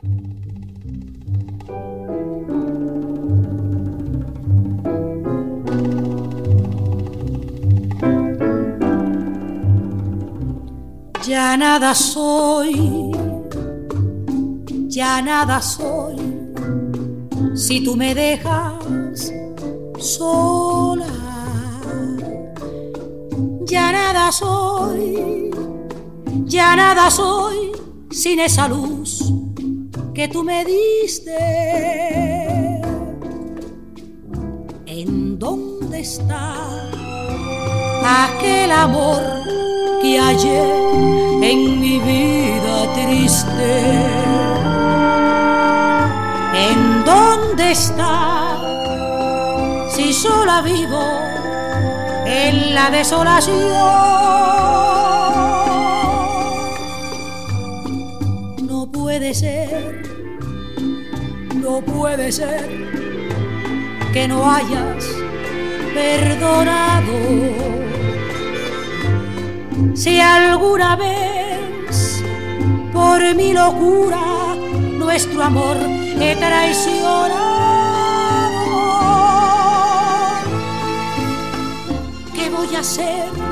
Ya nada soy, ya nada soy, si tú me dejas sola. Ya nada soy, ya nada soy, sin esa luz que tú me diste. ¿En dónde está aquel amor que ayer en mi vida triste? ¿En dónde está si sola vivo en la desolación? No puede ser, no puede ser que no hayas perdonado. Si alguna vez por mi locura nuestro amor he traicionado, ¿qué voy a hacer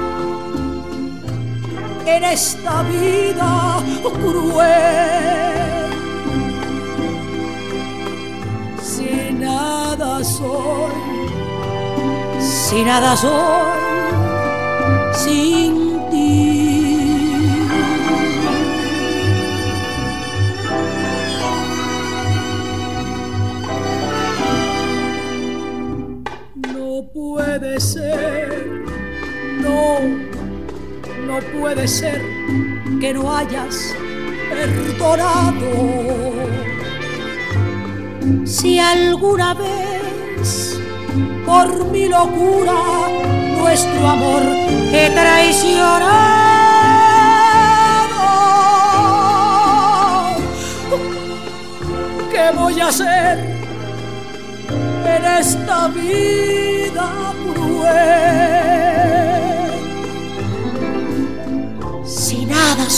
en esta vida cruel? Si nada soy, si nada soy sin ti. No puede ser, no, no puede ser que no hayas perdonado. Si alguna vez por mi locura nuestro amor he traicionado. ¿Qué voy a hacer en esta vida cruel?